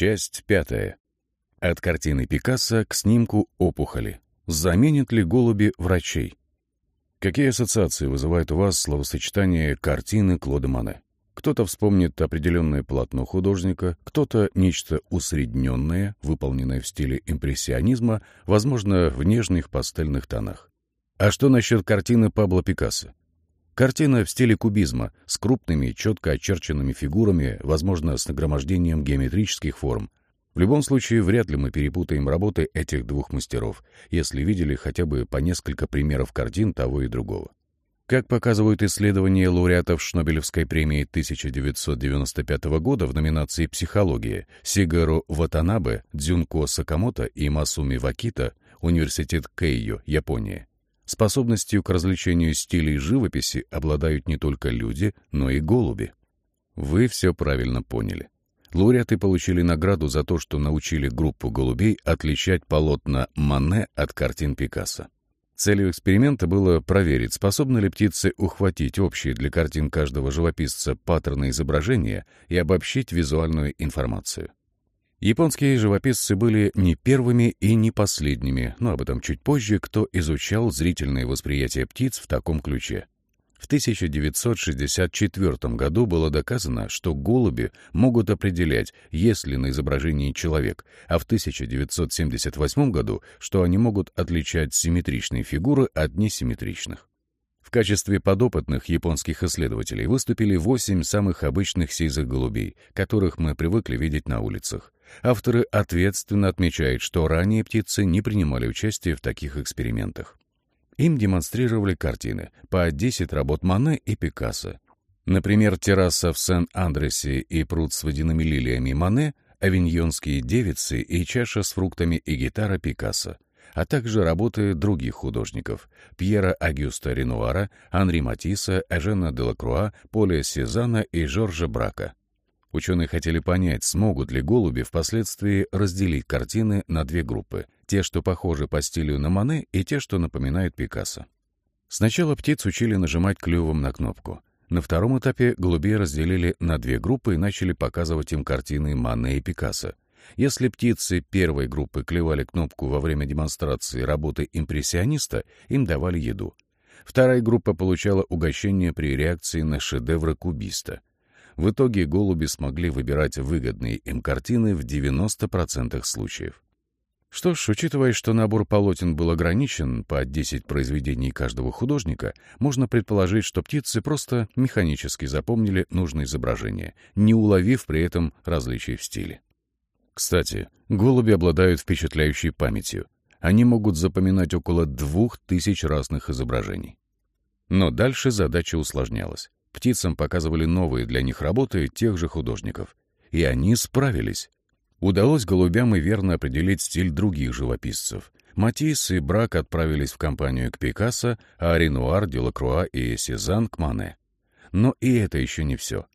Часть пятая. От картины Пикассо к снимку опухоли. Заменят ли голуби врачей? Какие ассоциации вызывает у вас словосочетание «картины Клода Мане»? Кто-то вспомнит определенное полотно художника, кто-то нечто усредненное, выполненное в стиле импрессионизма, возможно, в нежных пастельных тонах. А что насчет картины Пабло Пикассо? Картина в стиле кубизма, с крупными, четко очерченными фигурами, возможно, с нагромождением геометрических форм. В любом случае, вряд ли мы перепутаем работы этих двух мастеров, если видели хотя бы по несколько примеров картин того и другого. Как показывают исследования лауреатов Шнобелевской премии 1995 года в номинации «Психология» Сигару Ватанабе, Дзюнко Сакамото и Масуми Вакита, Университет Кейо, Япония, способностью к развлечению стилей живописи обладают не только люди, но и голуби. Вы все правильно поняли. Лауреаты получили награду за то, что научили группу голубей отличать полотна Мане от картин Пикассо. Целью эксперимента было проверить, способны ли птицы ухватить общие для картин каждого живописца паттерны изображения и обобщить визуальную информацию. Японские живописцы были не первыми и не последними, но об этом чуть позже, кто изучал зрительное восприятие птиц в таком ключе. В 1964 году было доказано, что голуби могут определять, есть ли на изображении человек, а в 1978 году, что они могут отличать симметричные фигуры от несимметричных. В качестве подопытных японских исследователей выступили восемь самых обычных сизых голубей, которых мы привыкли видеть на улицах. Авторы ответственно отмечают, что ранее птицы не принимали участие в таких экспериментах. Им демонстрировали картины, по 10 работ Мане и Пикассо. Например, терраса в Сен-Андресе и пруд с водяными лилиями Мане, авиньонские девицы и чаша с фруктами и гитара Пикассо, а также работы других художников — Пьера Агюста Ренуара, Анри Матисса, Эжена Делакруа, Поля Сезана и Жоржа Брака. Ученые хотели понять, смогут ли голуби впоследствии разделить картины на две группы — те, что похожи по стилю на Мане, и те, что напоминают Пикассо. Сначала птиц учили нажимать клювом на кнопку. На втором этапе голубей разделили на две группы и начали показывать им картины Мане и Пикассо. Если птицы первой группы клевали кнопку во время демонстрации работы импрессиониста, им давали еду. Вторая группа получала угощение при реакции на шедевры кубиста — в итоге голуби смогли выбирать выгодные им картины в 90% случаев. Что ж, учитывая, что набор полотен был ограничен по 10 произведений каждого художника, можно предположить, что птицы просто механически запомнили нужное изображение, не уловив при этом различий в стиле. Кстати, голуби обладают впечатляющей памятью. Они могут запоминать около двух тысяч разных изображений. Но дальше задача усложнялась. Птицам показывали новые для них работы тех же художников. И они справились. Удалось голубям и верно определить стиль других живописцев. Матисс и Брак отправились в компанию к Пикассо, а Ренуар, Делакруа и Сезанн к Мане. Но и это еще не все.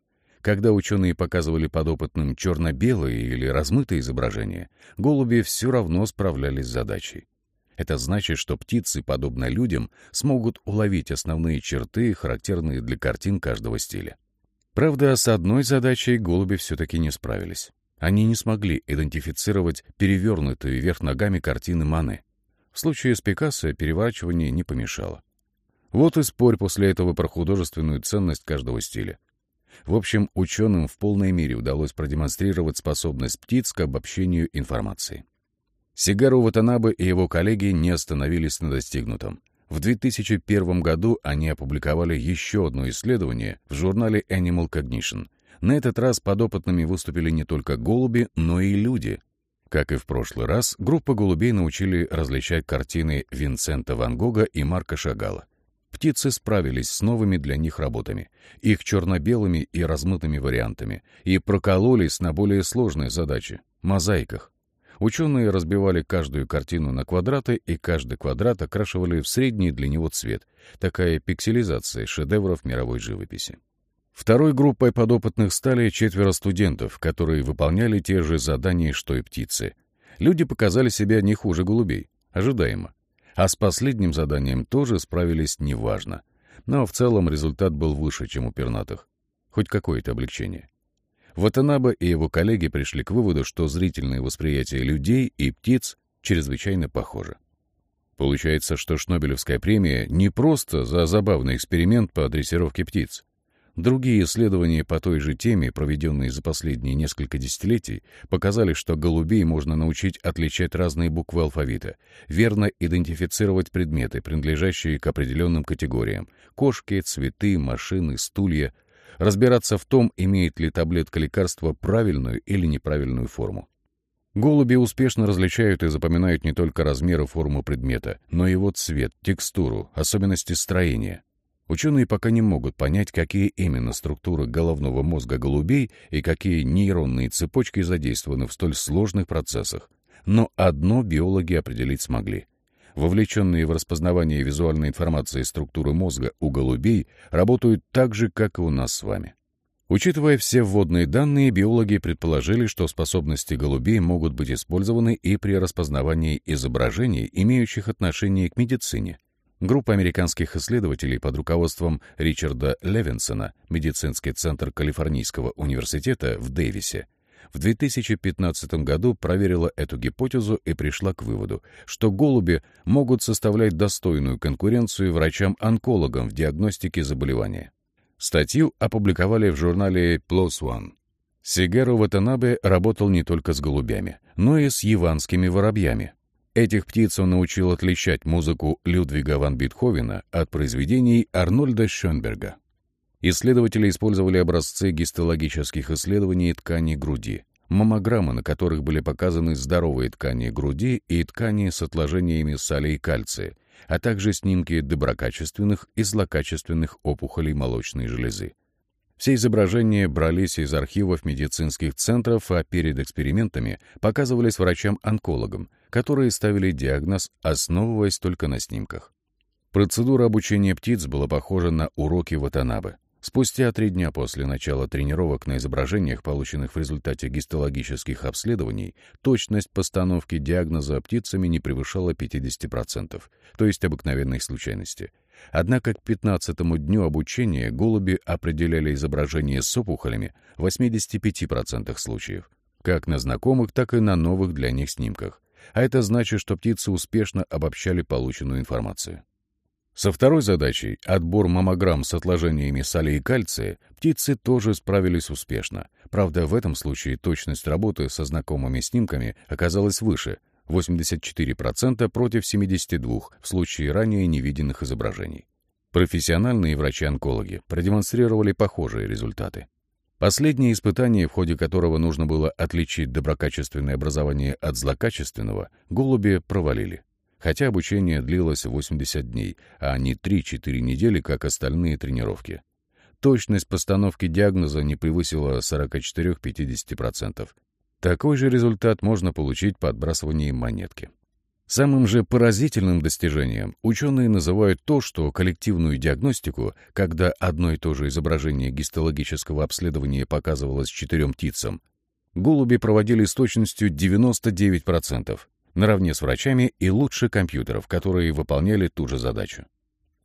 Когда ученые показывали подопытным черно-белые или размытые изображения, голуби все равно справлялись с задачей. Это значит, что птицы, подобно людям, смогут уловить основные черты, характерные для картин каждого стиля. Правда, с одной задачей голуби все-таки не справились. Они не смогли идентифицировать перевернутые вверх ногами картины Мане. В случае с Пикассо переворачивание не помешало. Вот и спорь после этого про художественную ценность каждого стиля. В общем, ученым в полной мере удалось продемонстрировать способность птиц к обобщению информации. Сигару Ватанабе и его коллеги не остановились на достигнутом. В 2001 году они опубликовали еще одно исследование в журнале Animal Cognition. На этот раз подопытными выступили не только голуби, но и люди. Как и в прошлый раз, группа голубей научили различать картины Винсента Ван Гога и Марка Шагала. Птицы справились с новыми для них работами, их черно-белыми и размытыми вариантами, и прокололись на более сложные задачи — мозаиках. Ученые разбивали каждую картину на квадраты, и каждый квадрат окрашивали в средний для него цвет. Такая пикселизация шедевров мировой живописи. Второй группой подопытных стали четверо студентов, которые выполняли те же задания, что и птицы. Люди показали себя не хуже голубей, ожидаемо. А с последним заданием тоже справились неважно. Но в целом результат был выше, чем у пернатых. Хоть какое-то облегчение. Ватанаба и его коллеги пришли к выводу, что зрительное восприятие людей и птиц чрезвычайно похоже. Получается, что Шнобелевская премия не просто за забавный эксперимент по дрессировке птиц. Другие исследования по той же теме, проведенные за последние несколько десятилетий, показали, что голубей можно научить отличать разные буквы алфавита, верно идентифицировать предметы, принадлежащие к определенным категориям — кошки, цветы, машины, стулья, разбираться в том, имеет ли таблетка лекарства правильную или неправильную форму. Голуби успешно различают и запоминают не только размер и форму предмета, но и его цвет, текстуру, особенности строения. Ученые пока не могут понять, какие именно структуры головного мозга голубей и какие нейронные цепочки задействованы в столь сложных процессах. Но одно биологи определить смогли. Вовлеченные в распознавание визуальной информации структуры мозга у голубей работают так же, как и у нас с вами. Учитывая все вводные данные, биологи предположили, что способности голубей могут быть использованы и при распознавании изображений, имеющих отношение к медицине, Группа американских исследователей под руководством Ричарда Левинсона, медицинский центр Калифорнийского университета в Дэвисе, в 2015 году проверила эту гипотезу и пришла к выводу, что голуби могут составлять достойную конкуренцию врачам-онкологам в диагностике заболевания. Статью опубликовали в журнале PLOS ONE. Сигеру Ватанабе работал не только с голубями, но и с яванскими воробьями, Этих птиц он научил отличать музыку Людвига ван Бетховена от произведений Арнольда Шönберга. Исследователи использовали образцы гистологических исследований ткани груди, маммограммы, на которых были показаны здоровые ткани груди и ткани с отложениями соли и кальция, а также снимки доброкачественных и злокачественных опухолей молочной железы. Все изображения брались из архивов медицинских центров, а перед экспериментами показывались врачам-онкологам, которые ставили диагноз, основываясь только на снимках. Процедура обучения птиц была похожа на уроки Ватанабе. Спустя три дня после начала тренировок на изображениях, полученных в результате гистологических обследований, точность постановки диагноза птицами не превышала 50%, то есть обыкновенной случайности — Однако к 15-му дню обучения голуби определяли изображение с опухолями в 85% случаев, как на знакомых, так и на новых для них снимках. А это значит, что птицы успешно обобщали полученную информацию. Со второй задачей, отбор маммограмм с отложениями соли и кальция, птицы тоже справились успешно. Правда, в этом случае точность работы со знакомыми снимками оказалась выше 84% против 72% в случае ранее невиденных изображений. Профессиональные врачи-онкологи продемонстрировали похожие результаты. Последнее испытание, в ходе которого нужно было отличить доброкачественное образование от злокачественного, голуби провалили. Хотя обучение длилось 80 дней, а не 3-4 недели, как остальные тренировки. Точность постановки диагноза не превысила 44-50%, такой же результат можно получить по отбрасыванию монетки. Самым же поразительным достижением ученые называют то, что коллективную диагностику, когда одно и то же изображение гистологического обследования показывалось четырем птицам, голуби проводили с точностью 99%, наравне с врачами и лучше компьютеров, которые выполняли ту же задачу.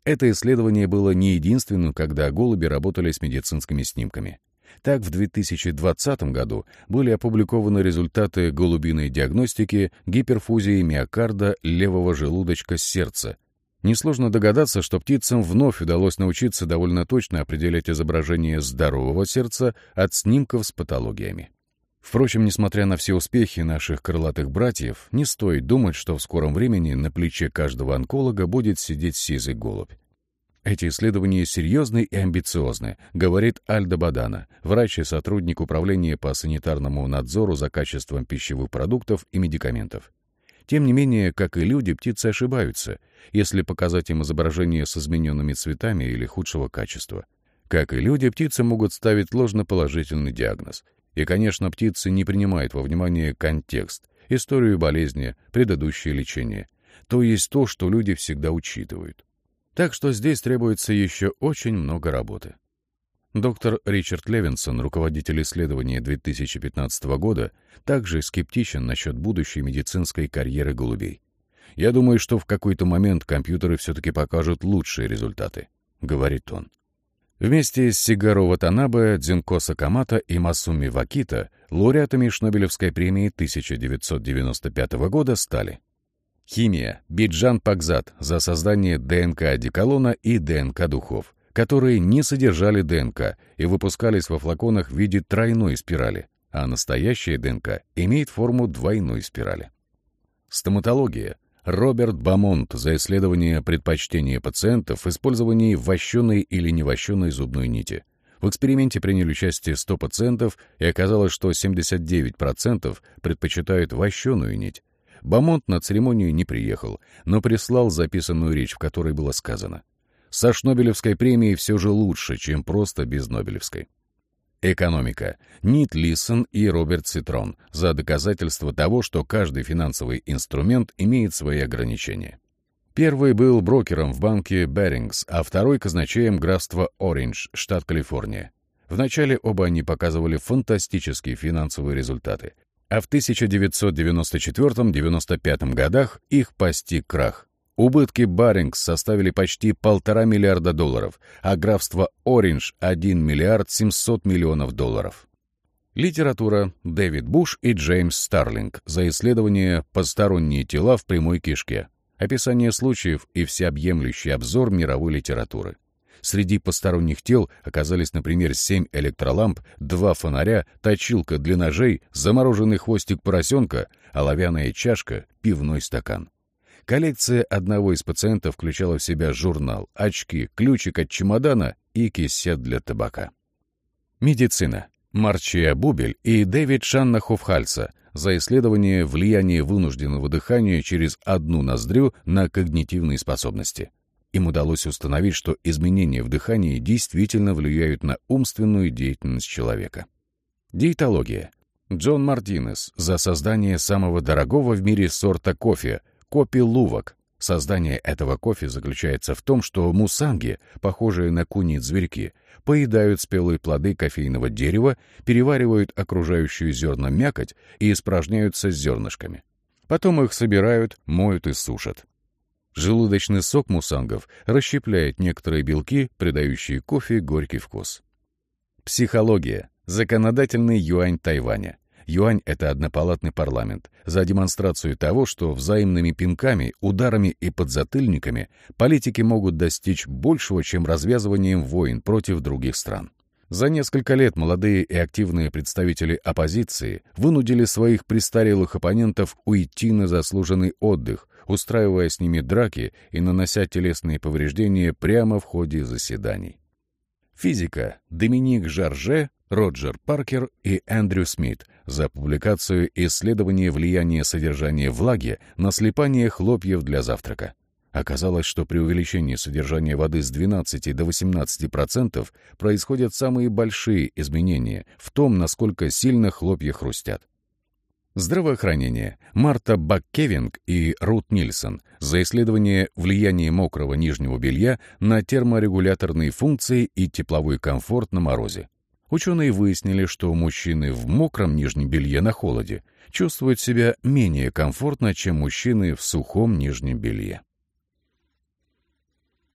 Это исследование было не единственным, когда голуби работали с медицинскими снимками. Так, в 2020 году были опубликованы результаты голубиной диагностики гиперфузии миокарда левого желудочка сердца. Несложно догадаться, что птицам вновь удалось научиться довольно точно определять изображение здорового сердца от снимков с патологиями. Впрочем, несмотря на все успехи наших крылатых братьев, не стоит думать, что в скором времени на плече каждого онколога будет сидеть сизый голубь. Эти исследования серьезны и амбициозны, говорит Альда Бадана, врач и сотрудник управления по санитарному надзору за качеством пищевых продуктов и медикаментов. Тем не менее, как и люди, птицы ошибаются, если показать им изображение с измененными цветами или худшего качества. Как и люди, птицы могут ставить ложноположительный диагноз. И, конечно, птицы не принимают во внимание контекст, историю болезни, предыдущее лечение, то есть то, что люди всегда учитывают. Так что здесь требуется еще очень много работы. Доктор Ричард Левинсон, руководитель исследования 2015 года, также скептичен насчет будущей медицинской карьеры голубей. «Я думаю, что в какой-то момент компьютеры все-таки покажут лучшие результаты», — говорит он. Вместе с Сигаро Ватанабе, Дзинко Сакамото и Масуми Вакита лауреатами Шнобелевской премии 1995 года стали Химия. Биджан Пакзат за создание ДНК-одеколона и ДНК-духов, которые не содержали ДНК и выпускались во флаконах в виде тройной спирали, а настоящая ДНК имеет форму двойной спирали. Стоматология. Роберт Бамонт за исследование предпочтения пациентов в использовании вощеной или невощеной зубной нити. В эксперименте приняли участие 100 пациентов, и оказалось, что 79% предпочитают вощеную нить. Бамонт на церемонию не приехал, но прислал записанную речь, в которой было сказано. Со Шнобелевской премией все же лучше, чем просто без Нобелевской. Экономика. Нит Лисон и Роберт Цитрон за доказательство того, что каждый финансовый инструмент имеет свои ограничения. Первый был брокером в банке Берингс, а второй — казначеем графства Ориндж, штат Калифорния. Вначале оба они показывали фантастические финансовые результаты, а в 1994-95 годах их постиг крах. Убытки Барингс составили почти полтора миллиарда долларов, а графство Ориндж — 1 миллиард 700 миллионов долларов. Литература Дэвид Буш и Джеймс Старлинг за исследование «Посторонние тела в прямой кишке», описание случаев и всеобъемлющий обзор мировой литературы. Среди посторонних тел оказались, например, семь электроламп, два фонаря, точилка для ножей, замороженный хвостик поросенка, оловянная чашка, пивной стакан. Коллекция одного из пациентов включала в себя журнал, очки, ключик от чемодана и кисет для табака. Медицина. Марчия Бубель и Дэвид Шанна Хофхальца за исследование влияния вынужденного дыхания через одну ноздрю на когнитивные способности. Им удалось установить, что изменения в дыхании действительно влияют на умственную деятельность человека. Диетология. Джон Мартинес за создание самого дорогого в мире сорта кофе Копи лувок. Создание этого кофе заключается в том, что мусанги, похожие на кунит зверьки, поедают спелые плоды кофейного дерева, переваривают окружающую зерна мякоть и испражняются с зернышками. Потом их собирают, моют и сушат. Желудочный сок мусангов расщепляет некоторые белки, придающие кофе горький вкус. Психология. Законодательный юань Тайваня. Юань — это однопалатный парламент. За демонстрацию того, что взаимными пинками, ударами и подзатыльниками политики могут достичь большего, чем развязыванием войн против других стран. За несколько лет молодые и активные представители оппозиции вынудили своих престарелых оппонентов уйти на заслуженный отдых, устраивая с ними драки и нанося телесные повреждения прямо в ходе заседаний. Физика. Доминик Жарже, Роджер Паркер и Эндрю Смит за публикацию исследования влияния содержания влаги на слипание хлопьев для завтрака. Оказалось, что при увеличении содержания воды с 12 до 18% происходят самые большие изменения в том, насколько сильно хлопья хрустят. Здравоохранение. Марта Баккевинг и Рут Нильсон за исследование влияния мокрого нижнего белья на терморегуляторные функции и тепловой комфорт на морозе. Ученые выяснили, что мужчины в мокром нижнем белье на холоде чувствуют себя менее комфортно, чем мужчины в сухом нижнем белье.